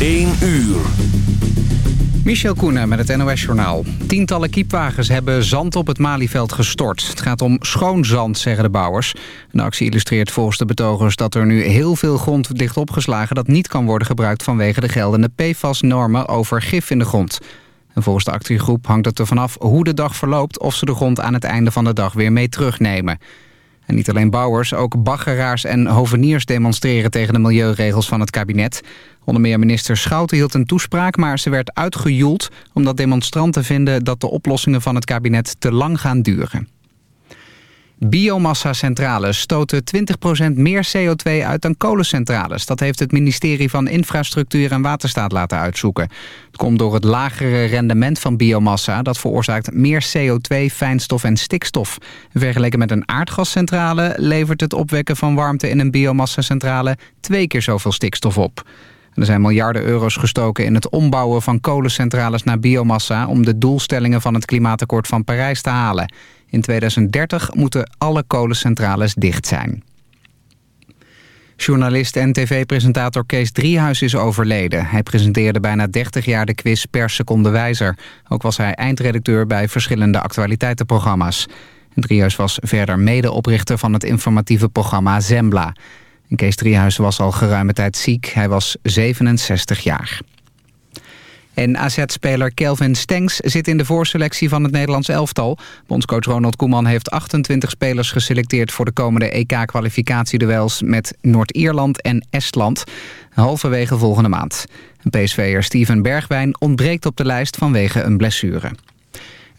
1 uur. Michel Koenen met het NOS-journaal. Tientallen kiepwagens hebben zand op het Malieveld gestort. Het gaat om schoon zand, zeggen de bouwers. De actie illustreert volgens de betogers dat er nu heel veel grond ligt opgeslagen... dat niet kan worden gebruikt vanwege de geldende PFAS-normen over gif in de grond. En volgens de actiegroep hangt het er vanaf hoe de dag verloopt... of ze de grond aan het einde van de dag weer mee terugnemen. En niet alleen bouwers, ook baggeraars en hoveniers demonstreren tegen de milieuregels van het kabinet. Onder meer minister Schouten hield een toespraak, maar ze werd uitgejoeld... omdat demonstranten vinden dat de oplossingen van het kabinet te lang gaan duren. Biomassa-centrales stoten 20% meer CO2 uit dan kolencentrales. Dat heeft het ministerie van Infrastructuur en Waterstaat laten uitzoeken. Het komt door het lagere rendement van biomassa. Dat veroorzaakt meer CO2, fijnstof en stikstof. Vergeleken met een aardgascentrale levert het opwekken van warmte in een biomassa-centrale twee keer zoveel stikstof op. Er zijn miljarden euro's gestoken in het ombouwen van kolencentrales naar biomassa... om de doelstellingen van het klimaatakkoord van Parijs te halen. In 2030 moeten alle kolencentrales dicht zijn. Journalist en tv-presentator Kees Driehuis is overleden. Hij presenteerde bijna 30 jaar de quiz Per Seconde Wijzer. Ook was hij eindredacteur bij verschillende actualiteitenprogramma's. Driehuis was verder medeoprichter van het informatieve programma Zembla. Kees Driehuis was al geruime tijd ziek. Hij was 67 jaar. En AZ-speler Kelvin Stengs zit in de voorselectie van het Nederlands elftal. Bondscoach Ronald Koeman heeft 28 spelers geselecteerd... voor de komende EK-kwalificatieduels met Noord-Ierland en Estland. Halverwege volgende maand. PSV'er Steven Bergwijn ontbreekt op de lijst vanwege een blessure.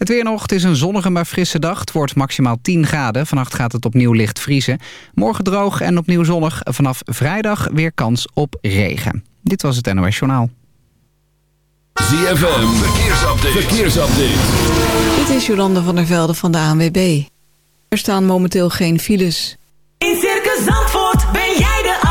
Het weer nog, het is een zonnige maar frisse dag. Het wordt maximaal 10 graden. Vannacht gaat het opnieuw licht vriezen. Morgen droog en opnieuw zonnig. Vanaf vrijdag weer kans op regen. Dit was het NOS Journaal. ZFM, verkeersupdate. verkeersupdate. Dit is Jolande van der Velde van de ANWB. Er staan momenteel geen files. In Circus Zandvoort ben jij de.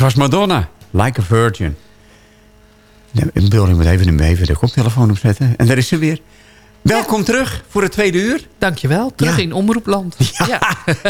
Was Madonna. Like a Virgin. Nee, Ik moet even, even de koptelefoon opzetten. En daar is ze weer. Welkom terug voor het tweede uur. Dankjewel, terug Ja. in Omroepland. Ja.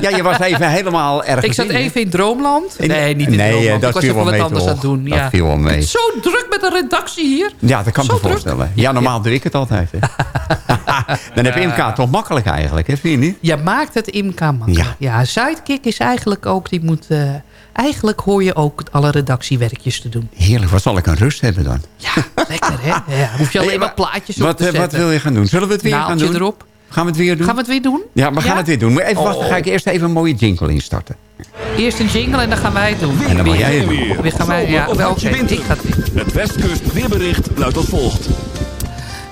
Ja, je was even helemaal ergens Ik zat in, even in Droomland. Nee, niet in Nee, Droomland. dat ik was viel even wel wat mee, anders aan het doen. Dat ja. viel wel mee. Het is zo druk met de redactie hier. Ja, dat kan ik me druk. voorstellen. Ja, normaal doe ik het altijd. Hè. Dan heb je MK toch makkelijk eigenlijk, hè? vind je niet? Je maakt het Imka makkelijk. Ja. Sidekick is eigenlijk ook... Die moet, eh, eigenlijk hoor je ook alle redactiewerkjes te doen. Heerlijk, wat zal ik een rust hebben dan? Lekker, hè? Ja, hoef je alleen Hey, maar plaatjes op Wat, te eh, zetten. wat wil je gaan doen? Zullen we het weer gaan Naaldje doen? erop. Gaan we het weer doen? Gaan we het weer doen? Ja, we gaan Ja? het weer doen. Maar even wachten, Oh. ga ik eerst even een mooie jingle instarten. Eerst een jingle en dan gaan wij het doen. En dan mag Weer. jij het doen. Weer. Weer gaan wij, ja, oké, winter. ik ga het doen. Het Westkust weerbericht luidt als volgt.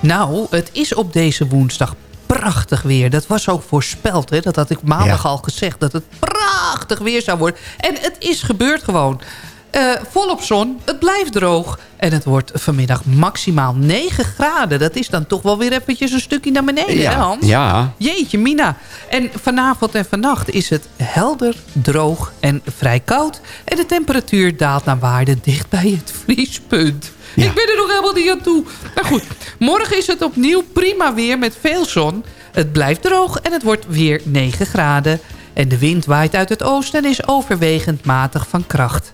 Nou, het is op deze woensdag prachtig weer. Dat was ook voorspeld. Hè? Dat had ik maandag Ja. al gezegd. Dat het prachtig weer zou worden. En het is gebeurd gewoon. Eh, volop zon. Het blijft droog. En het wordt vanmiddag maximaal 9 graden. Dat is dan toch wel weer eventjes een stukje naar beneden, hè Hans? ja. Jeetje, Mina. En vanavond en vannacht is het helder, droog en vrij koud. En de temperatuur daalt naar waarde dicht bij het vriespunt. Ja. Ik ben er nog helemaal niet aan toe. Maar goed, morgen is het opnieuw prima weer met veel zon. Het blijft droog en het wordt weer 9 graden. En de wind waait uit het oosten en is overwegend matig van kracht.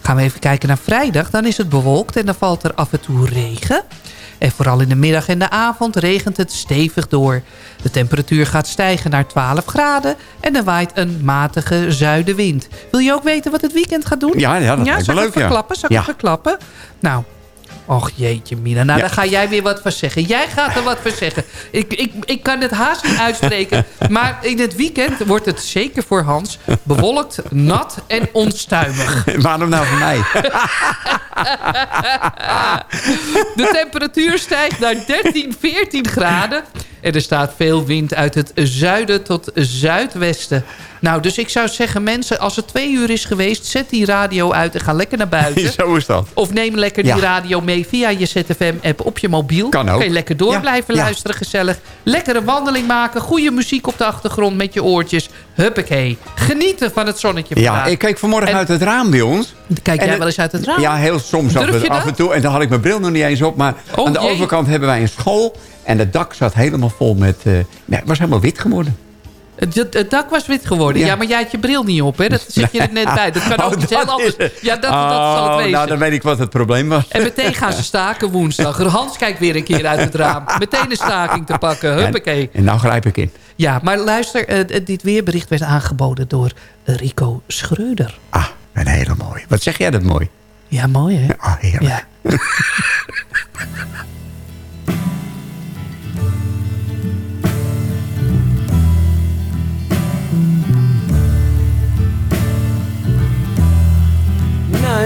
Gaan we even kijken naar vrijdag. Dan is het bewolkt en dan valt er af en toe regen. En vooral in de middag en de avond regent het stevig door. De temperatuur gaat stijgen naar 12 graden en er waait een matige zuidenwind. Wil je ook weten wat het weekend gaat doen? Ja, ja, dat lijkt me zal ik leuk, ja. klappen? Zal ik Ja. even klappen? Nou, och jeetje Mina. Nou, Ja. daar ga jij weer wat van zeggen. Jij gaat er wat van zeggen. Ik, ik, ik kan het haast niet uitspreken. maar in het weekend wordt het zeker voor Hans bewolkt, nat en onstuimig. Waarom nou voor mij? De temperatuur stijgt naar 13, 14 graden. En er staat veel wind uit het zuiden tot zuidwesten. Nou, dus ik zou zeggen, mensen, als het twee uur is geweest... zet die radio uit en ga lekker naar buiten. Zo is dat. Of neem lekker die Ja. radio mee via je ZFM-app op je mobiel. Kan ook. Kun je lekker door Ja, blijven ja. luisteren, gezellig. Lekker een wandeling maken, goede muziek op de achtergrond met je oortjes. Huppakee. Genieten van het zonnetje Ja, vandaag. ik keek vanmorgen En- uit het raam bij ons. Kijk jij het- wel eens uit het raam? Ja, heel soms af, af dat? en toe. En dan had ik mijn bril nog niet eens op. Maar Oh, aan de jee. overkant hebben wij een school. En het dak zat helemaal vol met... eh nee, het was helemaal wit geworden. Het, het- het dak was wit geworden. Ja. Ja. maar jij had je bril niet op, hè? Dat zit je er net bij. Dat kan ook Oh, iets heel anders. Ja, dat, dat zal het Oh, wezen. Nou, dan weet ik wat het probleem was. En meteen gaan ze staken woensdag. Hans kijkt weer een keer uit het raam. Meteen een staking te pakken. Huppakee. En, en nou grijp ik in. Ja, maar luister. eh, dit weerbericht werd aangeboden door Rico Schreuder. Ah, een hele mooie. Wat zeg jij dat mooi? Ja, mooi hè? Ah, heerlijk. Ja.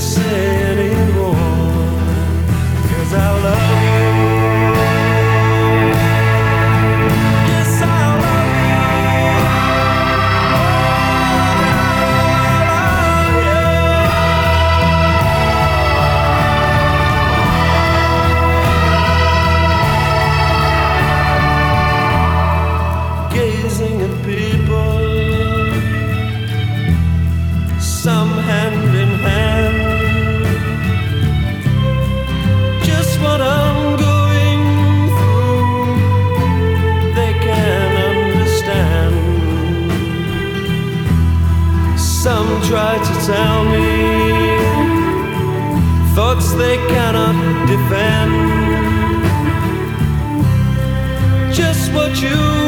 I they cannot defend. Just what you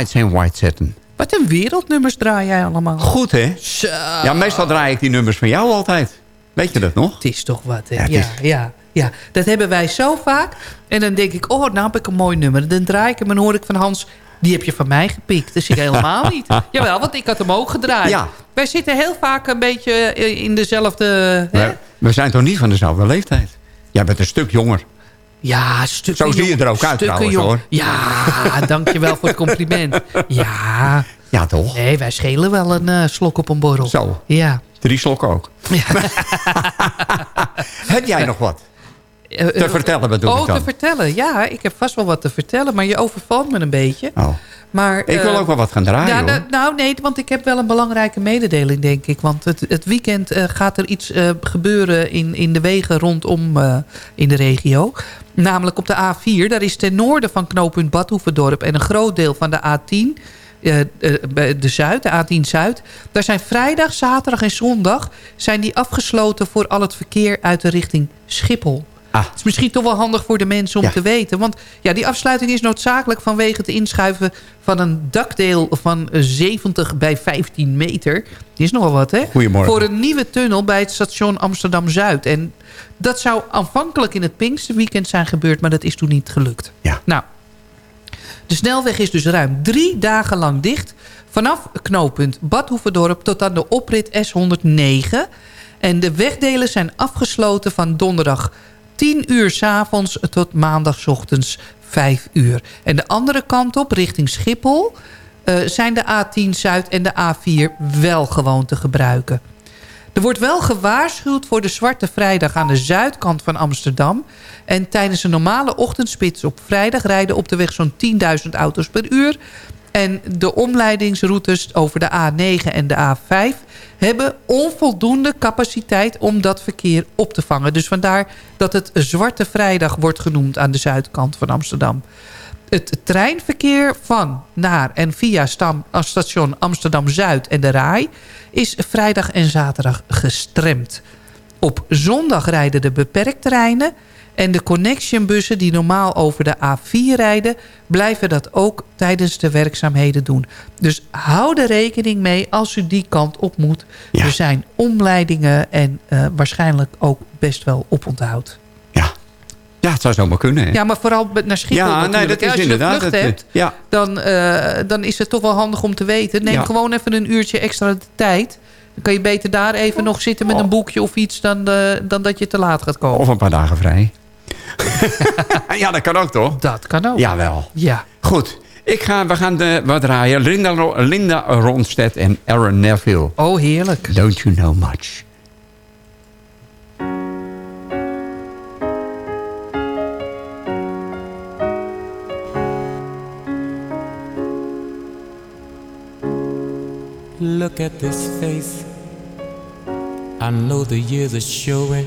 Nights in White Satin. Wat een wereldnummers draai jij allemaal. Goed, hè? Zo. Ja, meestal draai ik die nummers van jou altijd. Weet je dat nog? Het is toch wat, hè? Ja, Ja, ja, ja, Dat hebben wij zo vaak. En dan denk ik, oh, nou heb ik een mooi nummer. Dan draai ik hem en hoor ik van Hans... Die heb je van mij gepikt. Dus ik helemaal niet. Jawel, want ik had hem ook gedraaid. Ja. Wij zitten heel vaak een beetje eh, in dezelfde... Hè? We, we zijn toch niet van dezelfde leeftijd? Jij bent een stuk jonger. Ja, stukken Zo zie je jong- er ook uit trouwens, jong. hoor. Ja, dankjewel voor het compliment. Ja. Ja, toch? Nee, wij schelen wel een eh, slok op een borrel. Zo. Ja. Drie slokken ook. Heb jij nog wat? Eh, Te eh, vertellen bedoel oh, ik dan. te vertellen. Ja, ik heb vast wel wat te vertellen. Maar je overvalt me een beetje. Oh. Maar, Ik wil ook wel wat gaan draaien, ja, hoor. nou, nou, nee, want ik heb wel een belangrijke mededeling, denk ik. Want het, het weekend gaat er iets gebeuren in, in de wegen rondom in de regio. Namelijk op de A4. Daar is ten noorden van knooppunt Badhoevedorp... en een groot deel van de A10... eh, eh, de Zuid, de A10 Zuid. Daar zijn vrijdag, zaterdag en zondag... zijn die afgesloten voor al het verkeer uit de richting Schiphol. Ah. Het is misschien toch wel handig voor de mensen om Ja. te weten. Want ja, die afsluiting is noodzakelijk vanwege het inschuiven van een dakdeel van 70 bij 15 meter. Die is nogal wat, hè? Goedemorgen. Voor een nieuwe tunnel bij het station Amsterdam-Zuid. En dat zou aanvankelijk in het Pinksterweekend zijn gebeurd, maar dat is toen niet gelukt. Ja. Nou, de snelweg is dus ruim drie dagen lang dicht. Vanaf knooppunt Badhoevedorp tot aan de oprit S109. En de wegdelen zijn afgesloten van donderdag 10 uur s avonds tot maandag 's ochtends 5 uur. En de andere kant op, richting Schiphol... eh, zijn de A10 Zuid en de A4 wel gewoon te gebruiken. Er wordt wel gewaarschuwd voor de Zwarte Vrijdag aan de zuidkant van Amsterdam. En tijdens een normale ochtendspits op vrijdag rijden op de weg zo'n 10.000 auto's per uur. En de omleidingsroutes over de A9 en de A5 hebben onvoldoende capaciteit om dat verkeer op te vangen. Dus vandaar dat het Zwarte Vrijdag wordt genoemd aan de zuidkant van Amsterdam. Het treinverkeer van, naar en via eh, station Amsterdam-Zuid en de Rai... is vrijdag en zaterdag gestremd. Op zondag rijden de beperkt treinen... en de connectionbussen die normaal over de A4 rijden... blijven dat ook tijdens de werkzaamheden doen. Dus hou er rekening mee als u die kant op moet. Er zijn omleidingen en eh, waarschijnlijk ook best wel oponthoud. Ja, het zou zomaar kunnen. Hè? Ja, maar vooral naar Schiphol Ja, nee, natuurlijk. dat is Als je inderdaad vlucht het- hebt, ja. dan, eh, dan is het toch wel handig om te weten. Neem Ja. gewoon even een uurtje extra de tijd. Dan kan je beter daar even nog zitten met een boekje of iets... Dan, eh, dan dat je te laat gaat komen. Of een paar dagen vrij. ja, dat kan ook toch? Dat kan ook. Jawel. Ja. Goed. Ik ga, we gaan de, wat draaien. Linda, Linda Ronstedt en Aaron Neville. Oh, heerlijk. Don't you know much. Look at this face. I know the years are showing.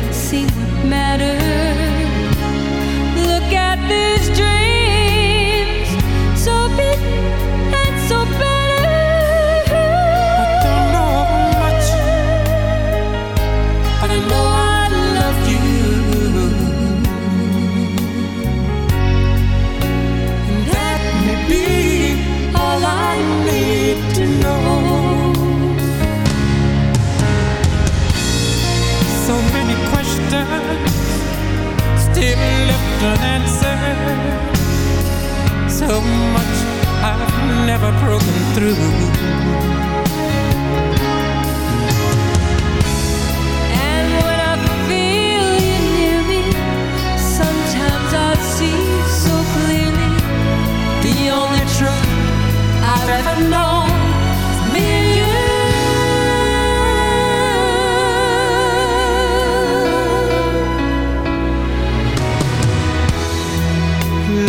seen what matters. Look at these dreams, left unanswered. So much I've never broken through.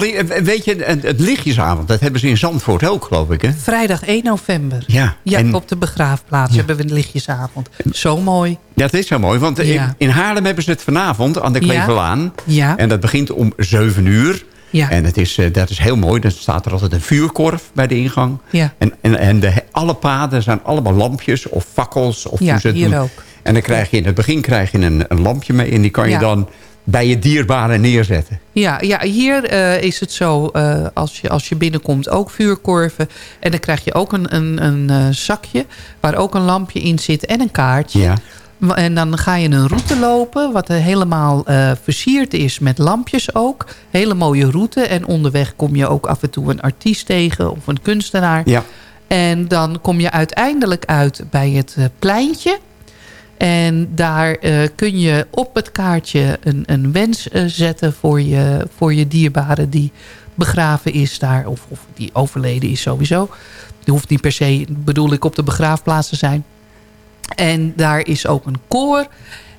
Dolly, eh, weet je, het lichtjesavond, dat hebben ze in Zandvoort ook, geloof ik, hè? Vrijdag 1 november. Ja, Ja, en- op de begraafplaats hebben we een lichtjesavond. Zo mooi. Ja, het is zo mooi, want in- Haarlem hebben ze het vanavond aan de. Kleverlaan. Ja. En dat begint om 7 uur. Ja. En het is, eh, dat is heel mooi. Dan staat er altijd een vuurkorf bij de ingang. Ja. En, en, en de, alle paden zijn allemaal lampjes of fakkels. Of Ja, hoe ze het hier doen. ook. En dan krijg je in het begin krijg je een, een lampje mee. En die kan je Ja. dan bij je dierbaren neerzetten. Ja, ja hier eh, is het zo, eh, als, je, als je binnenkomt, ook vuurkorven. En dan krijg je ook een, een, een eh, zakje waar ook een lampje in zit en een kaartje. Ja. En dan ga je een route lopen, wat helemaal versierd is met lampjes ook. Hele mooie route. En onderweg kom je ook af en toe een artiest tegen of een kunstenaar. Ja. En dan kom je uiteindelijk uit bij het pleintje. En daar eh, kun je op het kaartje een, een wens eh, zetten voor je, voor je dierbare die begraven is daar. Of, of die overleden is sowieso. Die hoeft niet per se, bedoel ik, op de begraafplaats te zijn. En daar is ook een koor.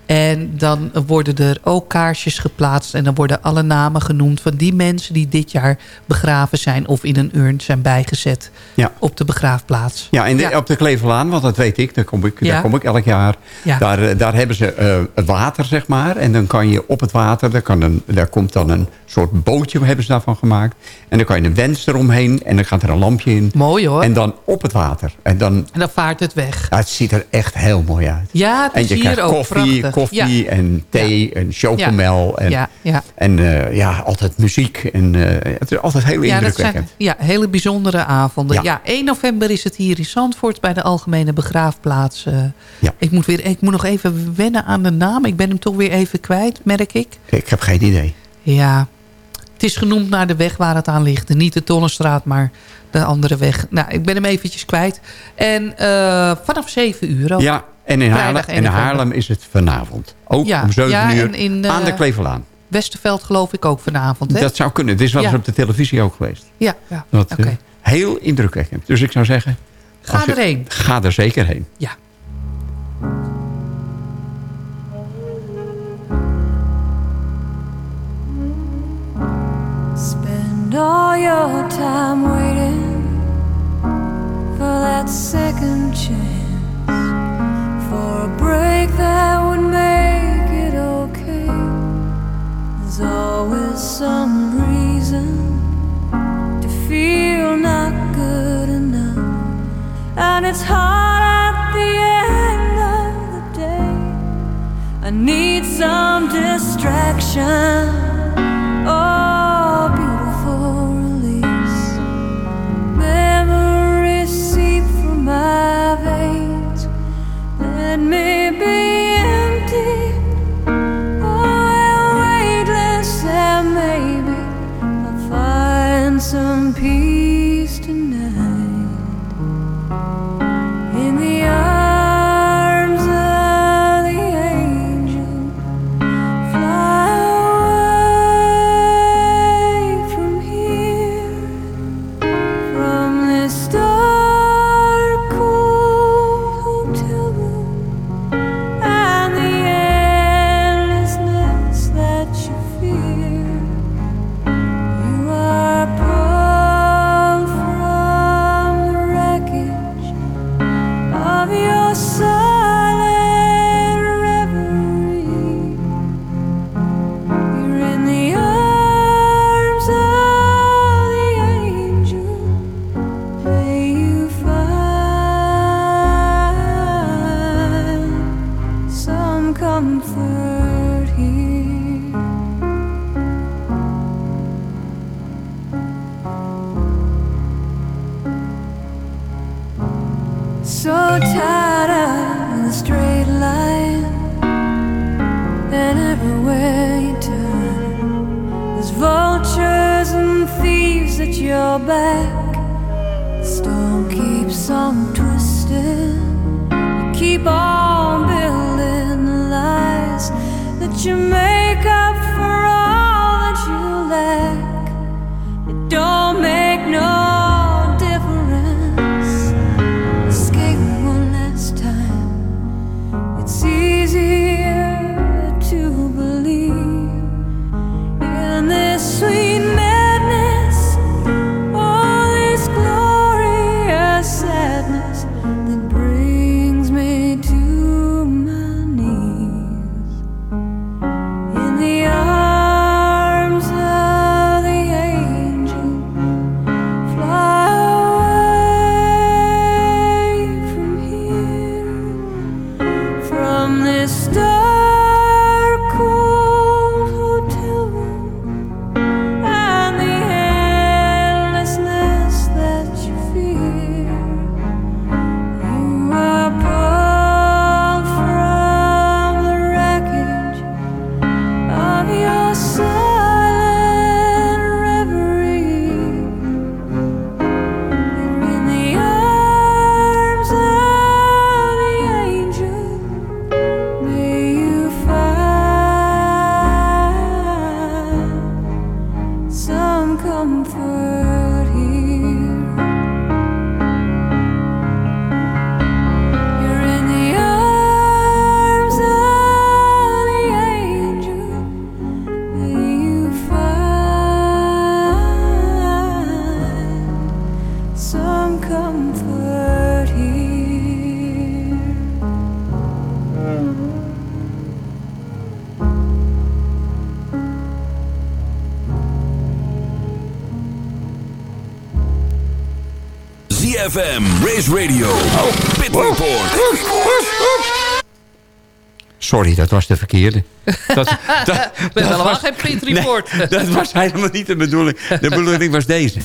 En dan worden er ook kaarsjes geplaatst. En dan worden alle namen genoemd van die mensen die dit jaar begraven zijn. Of in een urn zijn bijgezet Ja. op de begraafplaats. Ja, en de- op de Kleverlaan, want dat weet ik, daar kom ik, Ja. daar kom ik elk jaar. Ja. Daar, eh, daar hebben ze eh, het water, zeg maar. En dan kan je op het water, daar, kan een, daar komt dan een soort bootje, hebben ze daarvan gemaakt. En dan kan je een wens eromheen en dan gaat er een lampje in. Mooi hoor. En dan op het water. En dan, En dan vaart het weg. het ziet er echt heel mooi uit. Ja, het En is je hier krijgt ook koffie, prachtig. Koffie Ja. en thee en chocomel. En, Ja, ja. en eh, ja, altijd muziek. En eh, het is altijd heel Ja, dat indrukwekkend. ja, hele bijzondere avonden. Ja. Ja. 1 november is het hier in Zandvoort bij de Algemene Begraafplaats. eh. Ja. ik, moet weer, ik moet nog even wennen aan de naam. Ik ben hem toch weer even kwijt, merk ik. Ik heb geen idee. Ja, het is genoemd naar de weg waar het aan ligt. Niet de Tonnenstraat, maar de andere weg. Nou, ik ben hem eventjes kwijt. En vanaf 7 uur ook. Ja, en in Haarlem, Vrijdag en in 21. Haarlem is het vanavond. Ook Ja, om 7 ja, uur in, eh, aan de Kleverlaan. Westerveld geloof ik ook vanavond. Hè? Dat zou kunnen. Het is wel eens Ja. op de televisie ook geweest. Ja, ja. Dat, oké. eh, heel indrukwekkend. Dus ik zou zeggen... Ga je- erheen. Ga er zeker heen. Ja. Spend all your time waiting for that second chance, for a break that would make it okay. There's always some reason to feel not good enough, and it's hard at the end of the day. I need some distraction. Oh, Report. Sorry, dat was de verkeerde. Dat, We hebben helemaal geen Pit Report. Nee, dat was helemaal niet de bedoeling. De bedoeling was deze.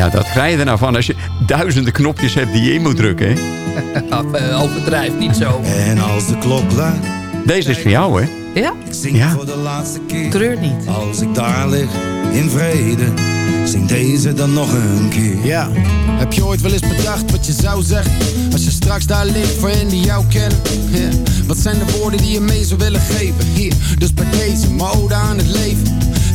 Ja, dat krijg je er nou van als je duizenden knopjes hebt die je in moet drukken. Hè? Eh, Overdrijf niet zo. En als de klok luidt. Deze is voor jou, hè? Ja? Ik zing Ja. voor de laatste keer. Treur niet. Als ik daar lig in vrede. Zing deze dan nog een keer. Ja, heb je ooit wel eens bedacht wat je zou zeggen? Als je straks daar ligt voor hen die jou kennen. Ja. Wat zijn de woorden die je mee zou willen geven? Hier, dus bij deze, mijn ode aan het leven.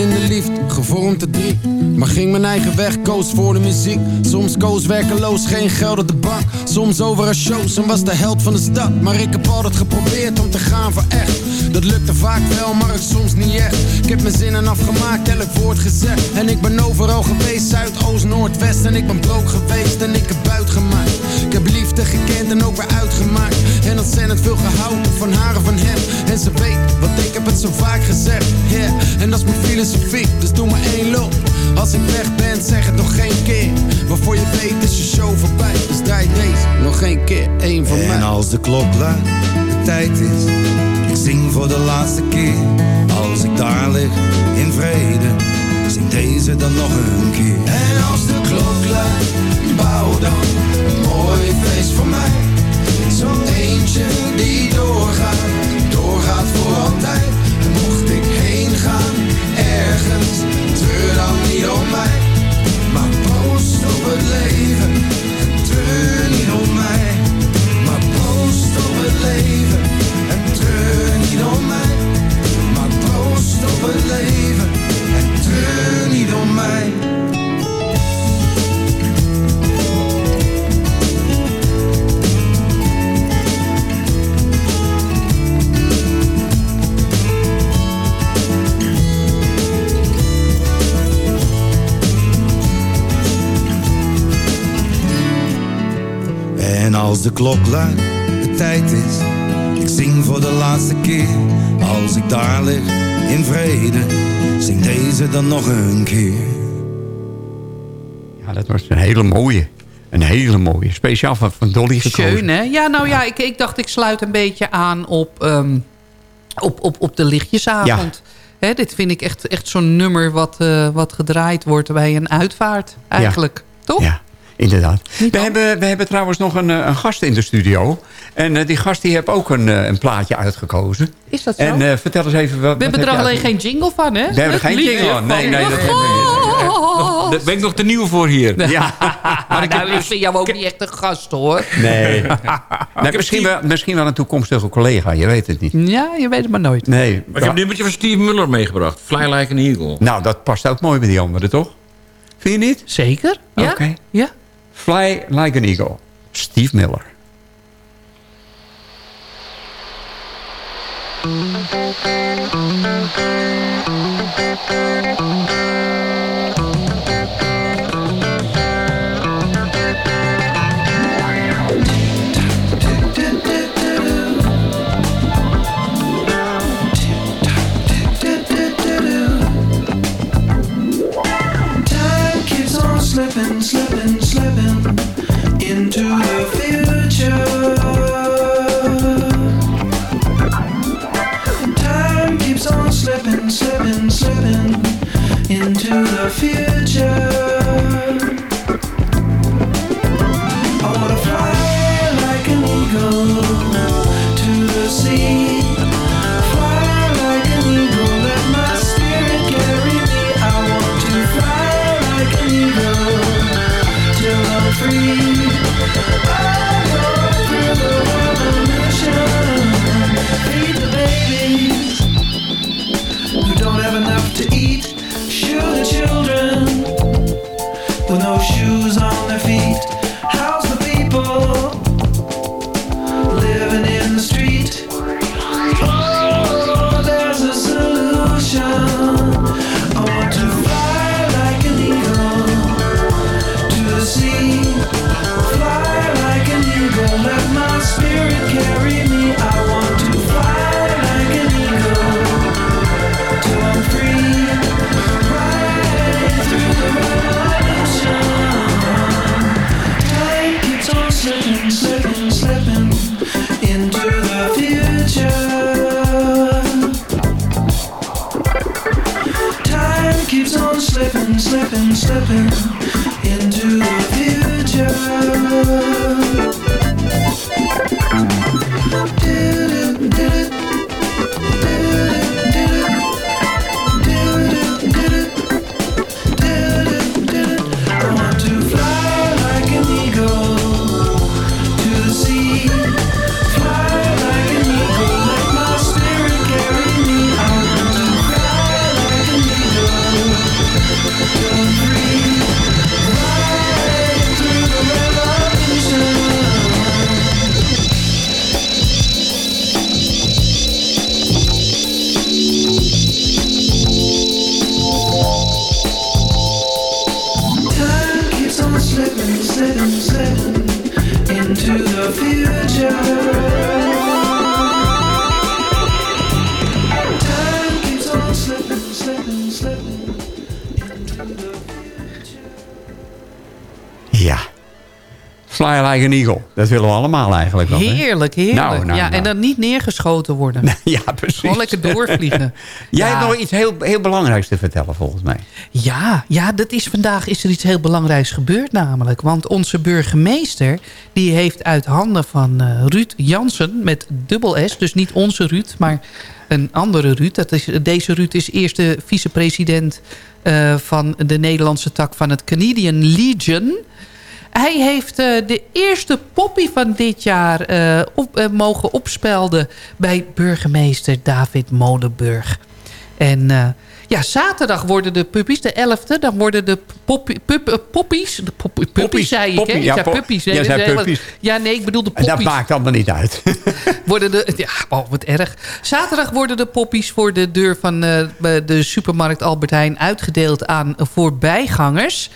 In de liefde, gevormd te drie. Maar ging mijn eigen weg, koos voor de muziek. Soms koos werkeloos, geen geld op de bank. Soms over een shows en was de held van de stad. Maar ik heb altijd geprobeerd om te gaan voor echt. Dat lukte vaak wel, maar het soms niet echt. Ik heb mijn zinnen afgemaakt, elk woord gezegd. En ik ben overal geweest, Zuid, Oost, Noord, West. En ik ben broke geweest en ik heb buit gemaakt. Ik heb liefde gekend en ook weer uitgemaakt. En ontzettend veel gehouden van haar en van hem. En ze weet, want ik heb het zo vaak gezegd. Yeah. En dat is mijn filosofie, dus doe maar één loop. Als ik weg ben, zeg het nog geen keer. Waarvoor je weet is je show voorbij. Dus draai nog één keer, één van mij. En als de klok luidt, de tijd is. Ik zing voor de laatste keer. Als ik daar lig in vrede. Zing deze dan nog een keer. En als de klok luidt, bouw dan een mooi feest voor mij. Klok luidt, de tijd is. Ik zing voor de laatste keer. Als ik daar lig in vrede. Zing deze dan nog een keer. Ja, dat was een hele mooie. Een hele mooie. Speciaal van, van Dolly gekozen. Schön, hè? Ja, nou ja, ik, ik dacht ik sluit een beetje aan op, ehm, op, op, op de lichtjesavond. Hè, dit vind ik echt, echt zo'n nummer wat, eh, wat gedraaid wordt bij een uitvaart eigenlijk. Toch? Ja, inderdaad. We hebben, we hebben trouwens nog een, eh, een gast in de studio. En eh, die gast die heeft ook een, eh, een plaatje uitgekozen. Is dat zo? En vertel eens even... Wat, We hebben er alleen geen jingle van, hè? We hebben er geen jingle van. Nee, nee, dat hebben Oh. Daar ben ik nog te nieuw voor hier. Ja. Maar ik, nou, ik vind jou ook niet echt een gast, hoor. Nee. nee misschien, wel, misschien wel een toekomstige collega, je weet het niet. Ja, je weet het maar nooit. Nee. Maar ik heb een nummertje van Steve Muller meegebracht. Fly Like an Eagle. Nou, dat past ook mooi bij die anderen, toch? Vind je niet? Zeker. Ja. Oké. Ja. Fly Like an Eagle. Steve Miller. An eagle. Dat willen we allemaal eigenlijk wel. Heerlijk, heerlijk. Nou, nou, ja, nou. En dan niet neergeschoten worden. Ja, precies. Gewoon lekker doorvliegen. Jij Ja. hebt nog iets heel, heel belangrijks te vertellen volgens mij. Ja, ja dat is, vandaag is er iets heel belangrijks gebeurd namelijk. Want onze burgemeester die heeft uit handen van eh, Ruud Jansen met dubbel S... dus niet onze Ruud, maar een andere Ruud. Dat is, deze Ruud is eerste vicepresident eh, van de Nederlandse tak van het Canadian Legion... Hij heeft eh, de eerste poppy van dit jaar eh, op, eh, mogen opspelden... bij burgemeester David Molenburg. En ja, zaterdag worden de puppies, de 11e... dan worden de poppy, pup, poppies... De puppies, Poppies, zei ik, hè? Ja, pop- puppies. hè? zei puppies. Ja, nee, ik bedoel de En poppies dat maakt allemaal niet uit. worden de, ja, oh, wat erg. Zaterdag worden de poppies voor de deur van de supermarkt Albert Heijn uitgedeeld aan voorbijgangers.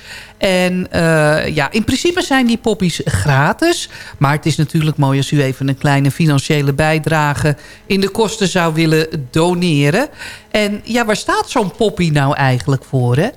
En eh, ja, in principe zijn die poppies gratis. Maar het is natuurlijk mooi als u even een kleine financiële bijdrage in de kosten zou willen doneren. En ja, waar staat zo'n poppy nou eigenlijk voor?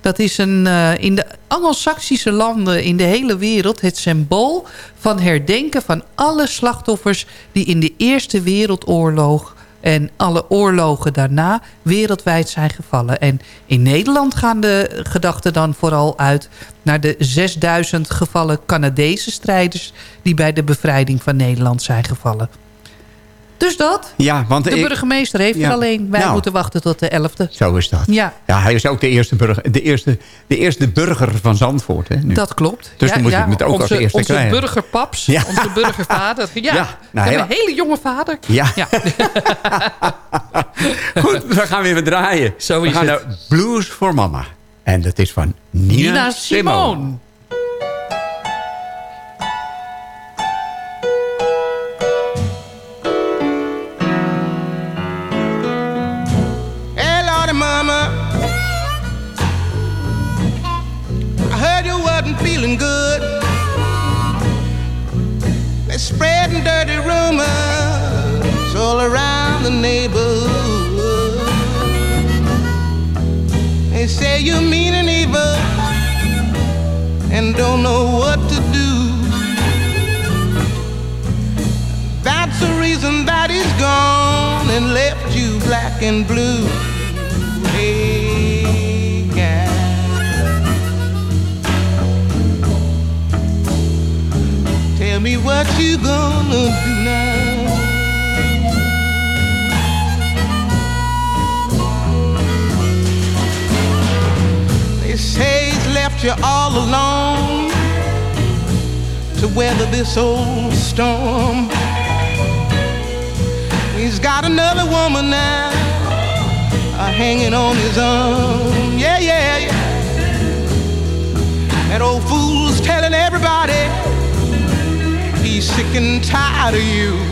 Dat is een, eh, in de Anglo-Saxische landen in de hele wereld het symbool van herdenken van alle slachtoffers die in de Eerste Wereldoorlog en alle oorlogen daarna wereldwijd zijn gevallen. En in Nederland gaan de gedachten dan vooral uit naar de 6000 gevallen Canadese strijders die bij de bevrijding van Nederland zijn gevallen. Dus dat. Ja, want De ik- burgemeester heeft Ja. er alleen. Wij Nou. moeten wachten tot de 11e. Zo is dat. Ja, Ja, hij is ook de eerste, burger, de eerste, de eerste burger van Zandvoort. Hè, nu. dat klopt. Dus ja, dan moet ja, het ook onze, als eerste onze krijgen. burgerpaps, Ja. onze burgervader. Ja, Ja, we nou, heel- een hele jonge vader. Ja. Goed, we gaan weer draaien. Zo we is gaan het. naar Blues voor Mama. En dat is van Nina, Nina Simone. Simone. Feeling good. They're spreading dirty rumors all around the neighborhood. They say you're mean and evil and don't know what to do. That's the reason that he's gone and left you black and blue. What you gonna do now? They say he's left you all alone to weather this old storm. He's got another woman now uh, hanging on his arm. Yeah, yeah, yeah. That old fool's telling everybody sick and tired of you.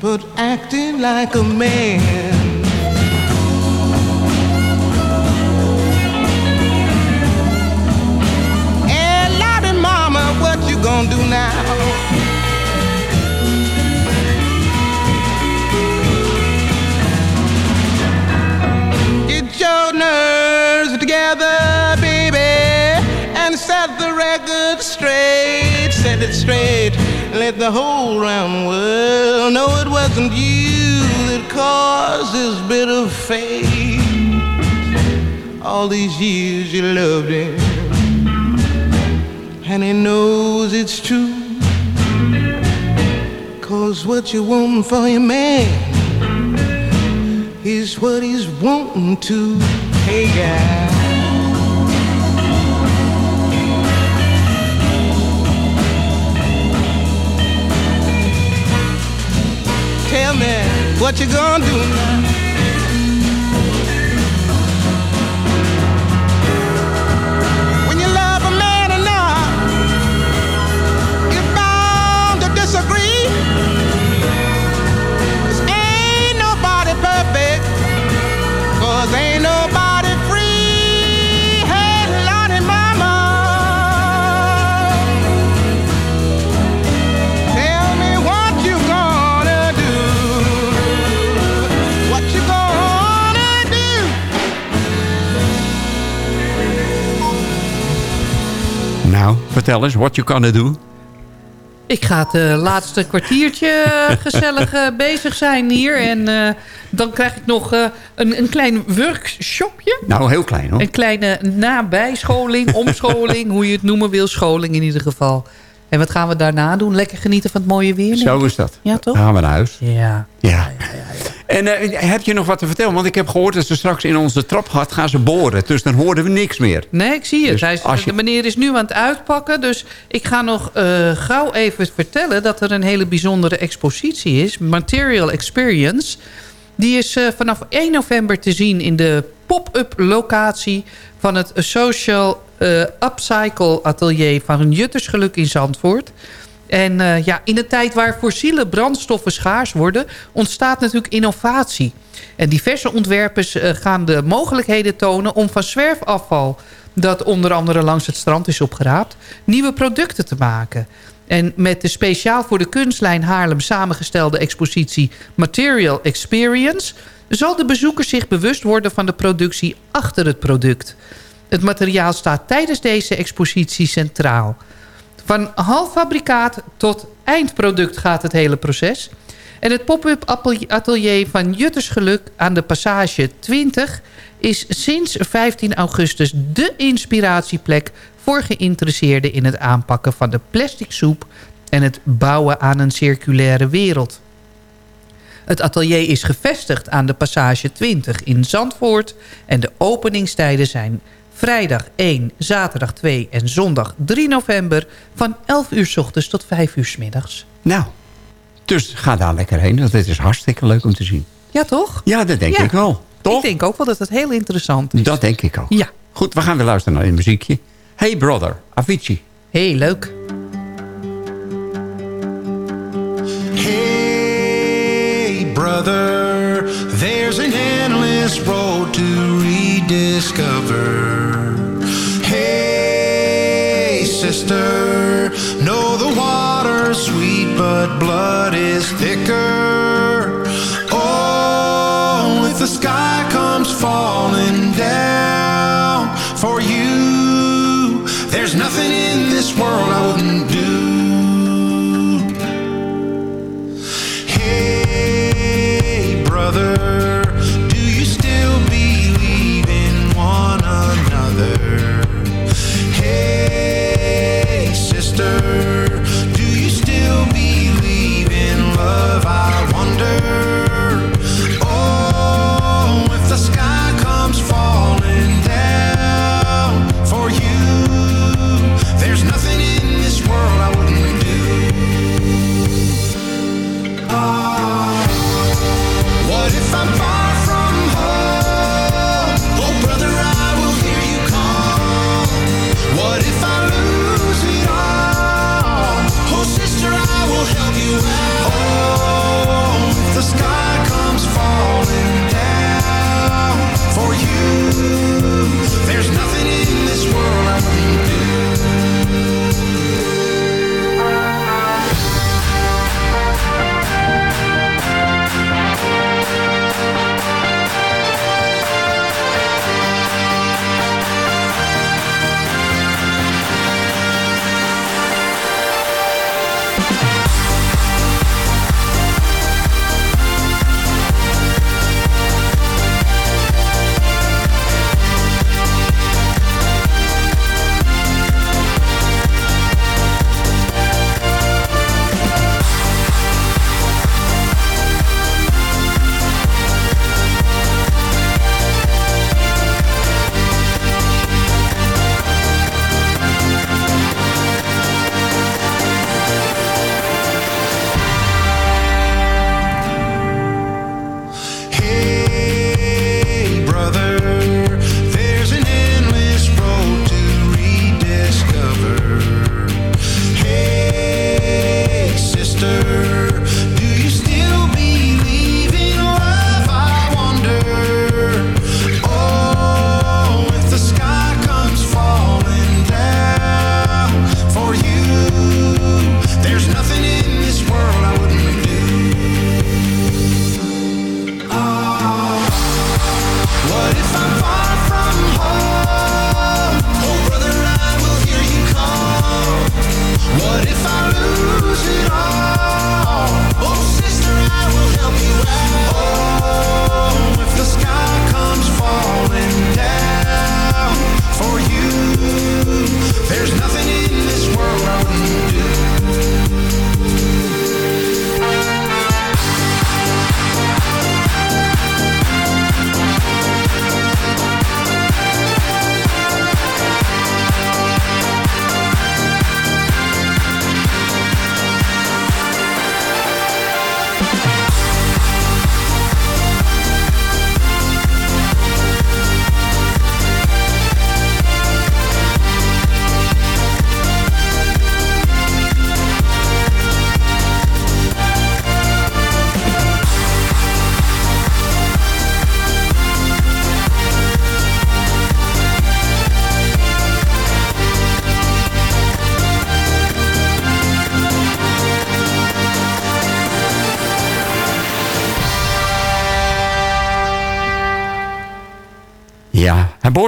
but acting like a man. Hey, Lottie Mama, what you gonna do now? Get your nerves together, baby, and set the record straight. Set it straight. Let the whole round world know it wasn't you that caused this bit of fate. All these years you loved him, and he knows it's true. Cause what you want for your man is what he's wanting to. Hey, guy. What you gonna do now. Nou, vertel eens, what you gonna do? Ik ga het eh, laatste kwartiertje eh, gezellig eh, bezig zijn hier. En dan krijg ik nog een, een klein workshopje. Nou, heel klein hoor. Een kleine nabijscholing, omscholing, hoe je het noemen wil. Scholing in ieder geval. En wat gaan we daarna doen? Lekker genieten van het mooie weer? Zo is dat. Ja, toch? Dan gaan we naar huis. Ja. Ja. En eh, heb je nog wat te vertellen? Want ik heb gehoord dat ze straks in onze trapgat gaan ze boren. Dus dan hoorden we niks meer. Nee, ik zie het. Dus Hij is, je- De meneer is nu aan het uitpakken. Dus ik ga nog eh, gauw even vertellen... dat er een hele bijzondere expositie is. Material Experience. Die is eh, vanaf 1 november te zien in de pop-up locatie... van het Social eh, Upcycle Atelier van Juttersgeluk in Zandvoort... En eh, ja, in een tijd waar fossiele brandstoffen schaars worden... ontstaat natuurlijk innovatie. En diverse ontwerpers gaan de mogelijkheden tonen... om van zwerfafval, dat onder andere langs het strand is opgeraapt... nieuwe producten te maken. En met de speciaal voor de kunstlijn Haarlem samengestelde expositie Material Experience... zal de bezoeker zich bewust worden van de productie achter het product. Het materiaal staat tijdens deze expositie centraal... Van halffabrikaat tot eindproduct gaat het hele proces. En het pop-up atelier van Juttersgeluk aan de Passage 20... is sinds 15 augustus de inspiratieplek... voor geïnteresseerden in het aanpakken van de plastic soep... en het bouwen aan een circulaire wereld. Het atelier is gevestigd aan de Passage 20 in Zandvoort... en de openingstijden zijn vrijdag 1, zaterdag 2 en zondag 3 november... van 11 uur s ochtends tot 5 uur s middags. Nou, dus ga daar lekker heen. want Het is hartstikke leuk om te zien. Ja, toch? Ja, dat denk Ja. ik wel. Ik denk ook wel dat het heel interessant is. Dat denk ik ook. Ja. Goed, we gaan weer luisteren naar een muziekje. Hey Brother, Avicii. Heel leuk. Hey, brother, there's an endless road to rediscover. Hey, sister, know the water's sweet, but blood is thicker.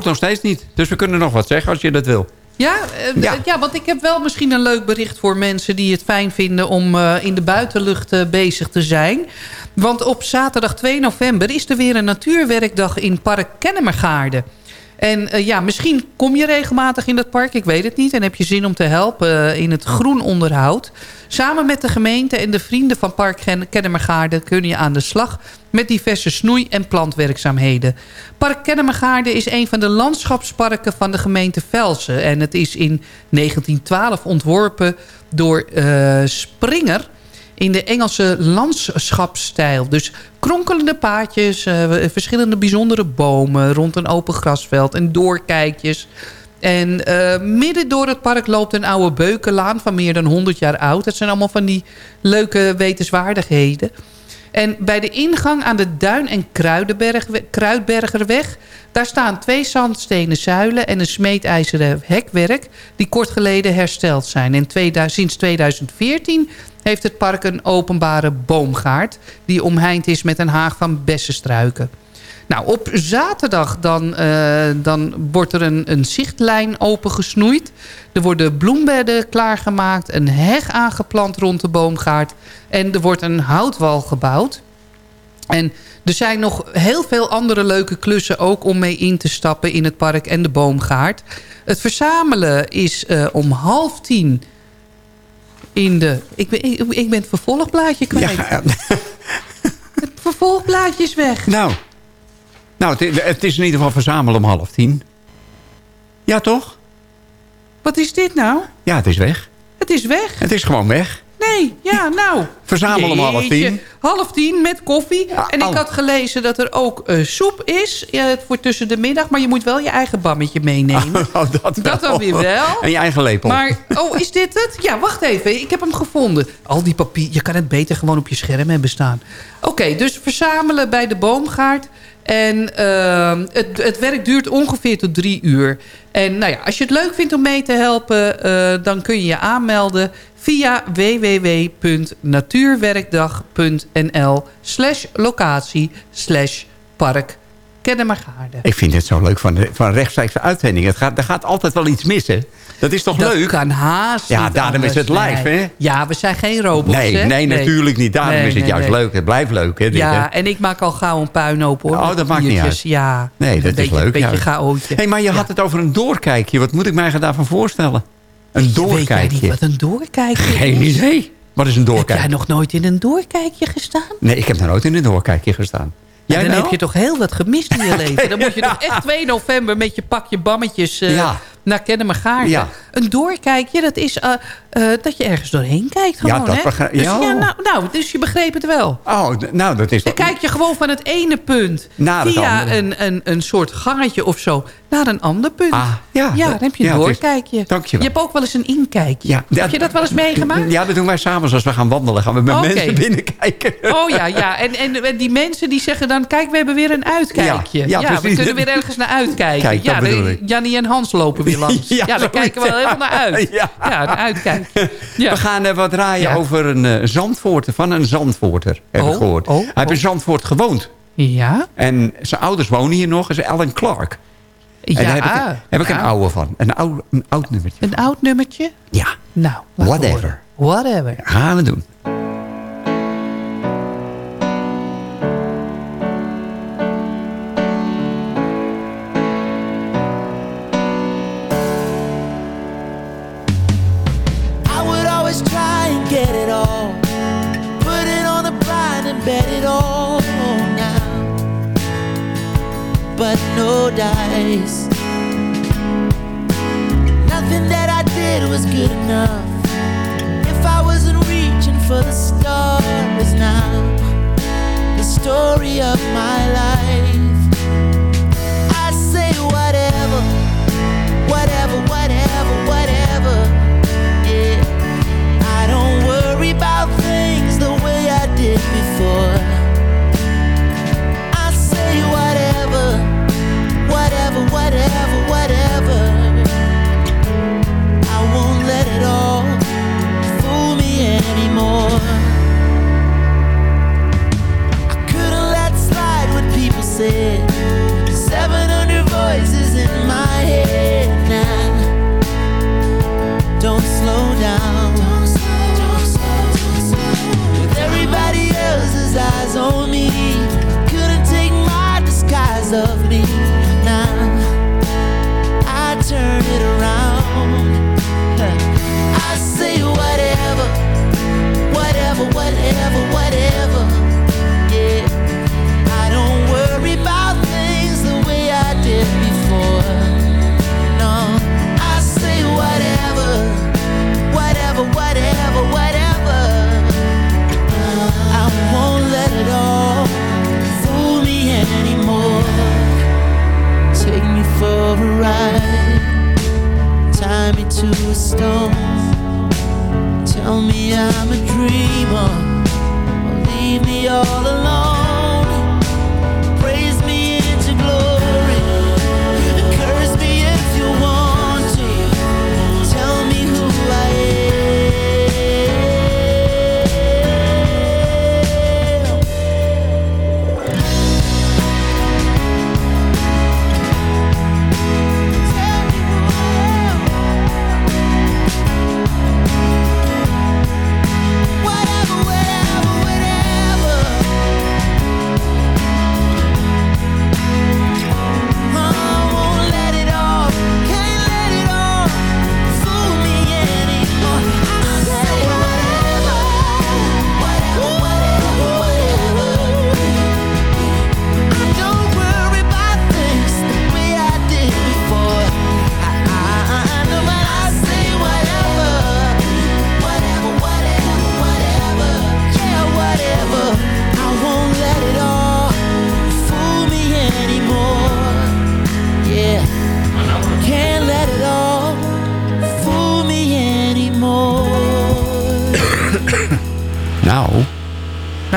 Nog steeds niet. Dus we kunnen nog wat zeggen als je dat wil. Ja, eh, Ja. ja. want ik heb wel misschien een leuk bericht voor mensen die het fijn vinden om eh, in de buitenlucht eh, bezig te zijn. Want op zaterdag 2 november is er weer een natuurwerkdag in Park Kennemergaarden. En eh, ja, misschien kom je regelmatig in dat park, ik weet het niet. En heb je zin om te helpen eh, in het groen onderhoud. Samen met de gemeente en de vrienden van Park Kennemergaarden... kun je aan de slag met diverse snoei- en plantwerkzaamheden. Park Kennemergaarden is een van de landschapsparken van de gemeente Velsen. En het is in 1912 ontworpen door eh, Springer... in de Engelse landschapsstijl. Dus kronkelende paadjes, eh, verschillende bijzondere bomen... rond een open grasveld en doorkijkjes... En eh, midden door het park loopt een oude beukenlaan van meer dan 100 jaar oud. Dat zijn allemaal van die leuke wetenswaardigheden. En bij de ingang aan de Duin- en Kruidbergerweg... daar staan twee zandstenen zuilen en een smeedijzeren hekwerk... die kort geleden hersteld zijn. En 2000 sinds 2014 heeft het park een openbare boomgaard... die omheind is met een haag van bessenstruiken. Nou, op zaterdag dan, eh, dan wordt er een, een zichtlijn opengesnoeid. Er worden bloembedden klaargemaakt, een heg aangeplant rond de boomgaard... en er wordt een houtwal gebouwd. En er zijn nog heel veel andere leuke klussen ook om mee in te stappen in het park en de boomgaard. Het verzamelen is eh, om half tien in de... Ik ben, ik, ik ben het vervolgblaadje kwijt. Ja, Het vervolgblaadje is weg. nou, nou het, het is in ieder geval verzamelen om half tien. Ja, toch? Wat is dit nou? Ja, het is weg. Het is weg. Het is gewoon weg. Nee, ja, nou. Verzamel om half tien. Half tien met koffie. en ik had gelezen dat er ook eh, soep is eh, voor tussen de middag. Maar je moet wel je eigen bammetje meenemen. Oh, dat, Dat dan weer wel. En je eigen lepel. Maar, oh, is dit het? Ja, wacht even. Ik heb hem gevonden. Al die papier, je kan het beter gewoon op je scherm hebben staan. Oké, dus verzamelen bij de boomgaard. En ehm, het, het werk duurt ongeveer tot drie uur. En nou ja, als je het leuk vindt om mee te helpen... eh, dan kun je je aanmelden via www.natuurwerkdag.nl slash locatie slash park Kennemergaarde. Ik vind het zo leuk van, de, van rechtstreekse uitzending. Het gaat, er gaat altijd wel iets missen. Dat is toch Dat leuk? kan haast Ja, daarom is het live, nee. hè? Ja, we zijn geen robots, Nee, hè? nee, natuurlijk niet. Daarom Nee, is het nee, juist leuk. Het blijft leuk, hè? dit, Ja, hè? en ik maak al gauw een puinhoop, hoor. Oh, dat maakt niet uit. Ja, Nee, dat is leuk. Een beetje ja. chaotje. hey, maar je had het over een doorkijkje. Wat moet ik mij daarvan voorstellen? Een Weet jij doorkijkje. niet wat een doorkijkje Geen idee. Wat is een Heb jij doorkijkje? nog nooit in een doorkijkje gestaan? Nee, ik heb nog nooit in een doorkijkje gestaan. Ja, dan wel? heb je toch heel wat gemist in je leven. Dan moet je toch echt 2 november met je pakje bammetjes eh, Ja. Naar Kennemergaarde. Ja. Een doorkijkje, dat is eh, eh, dat je ergens doorheen kijkt Ja, gewoon, dat hè? begrijp- dus, ja. ja, nou, nou, dus je begreep het wel. Oh, nou, dat is Dan kijk je gewoon van het ene punt Naar via een, een, een soort gangetje of zo naar een ander punt. Ah, ja, ja, dat- dan heb je een ja, is- doorkijkje. Dankjewel. Je hebt ook wel eens een inkijkje. Ja, heb je dat wel eens meegemaakt? Ja, dat doen wij s'avonds als we gaan wandelen. Gaan we met mensen binnenkijken. Oh ja, ja. En, en, en die mensen die zeggen dan... kijk, we hebben weer een uitkijkje. Ja, ja, we kunnen weer ergens naar uitkijken. Kijk, dat ja. Jannie en Hans lopen weer langs. Ja, Ja, daar zoiets. kijken we wel helemaal naar uit. Ja. Ja, uitkijk. Ja. We gaan eh, wat draaien Ja. over een eh, Zandvoorter, van een Zandvoorter, heb ik Oh, gehoord. oh, Hij heeft in Zandvoort gewoond. Ja? En zijn ouders wonen hier nog, dat is Alan Clark. En Ja, daar heb ik, heb ik een oude van. Een oud, een oud nummertje. Een oud nummertje? Ja, Nou, whatever. horen. Whatever. Gaan we doen. Story of my life. to a stone Tell me I'm a dreamer. Or Leave me all alone.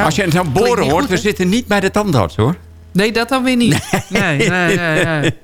Als je het nou boren hoort, goed, we zitten niet bij de tandarts hoor. Nee, dat dan weer niet. Nee, nee, nee. nee.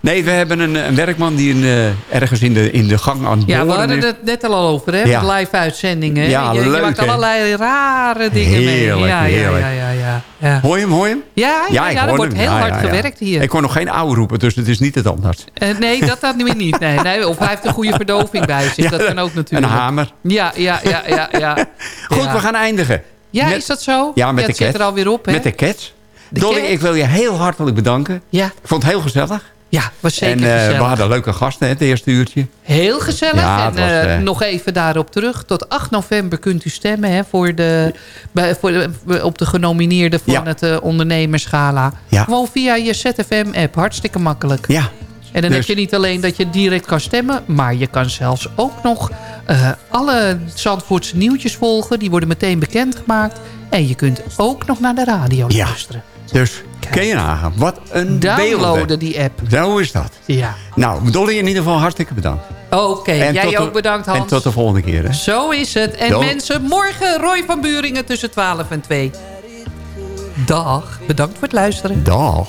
Nee, we hebben een, een werkman die een, eh, ergens in de, in de gang aan het Ja, we hadden het net al over, hè? Ja. Live uitzendingen. Ja, je, je leuk, maakt hè? allerlei rare dingen mee. Heerlijk, Ja, ja, heerlijk. ja, ja, ja, ja. Hoor je hem, hoor je hem? Ja, ja, ja, er hoor wordt hem. heel hard gewerkt hier. Ik kon nog geen oude roepen, dus het is niet de tandarts. Eh, nee, dat had nu niet. Nee, nee, of hij heeft een goede verdoving bij zich. Dat kan ook natuurlijk. Een hamer. Ja, ja, ja, ja. ja. Goed, we gaan eindigen. Ja, Met- is dat zo? Ja, met de zit cat. er alweer op, hè? Met de cats. De Dolly, cat? ik wil je heel hartelijk bedanken. Ja. Ik vond het heel gezellig. Ja, was zeker en eh, gezellig. we hadden leuke gasten hè, het eerste uurtje. Heel gezellig. Ja, en was, eh, eh, nog even daarop terug. Tot 8 november kunt u stemmen hè, voor de, bij, voor de, op de genomineerden van Ja. het ondernemerschala. Ja. Gewoon via je ZFM-app. Hartstikke makkelijk. Ja. En dan Dus- heb je niet alleen dat je direct kan stemmen... maar je kan zelfs ook nog eh, alle Zandvoortse nieuwtjes volgen. Die worden meteen bekendgemaakt. En je kunt ook nog naar de radio Ja. luisteren. Dus kun je nagaan. Wat een Downloaden beelden. die app. Zo is dat. Ja. Nou, Dolly in ieder geval hartstikke bedankt. Oké, En jij de- ook bedankt Hans. En tot de volgende keer. Hè. Zo is het. En mensen, morgen Roy van Buringen tussen 12 en 2. Dag. Bedankt voor het luisteren. Dag.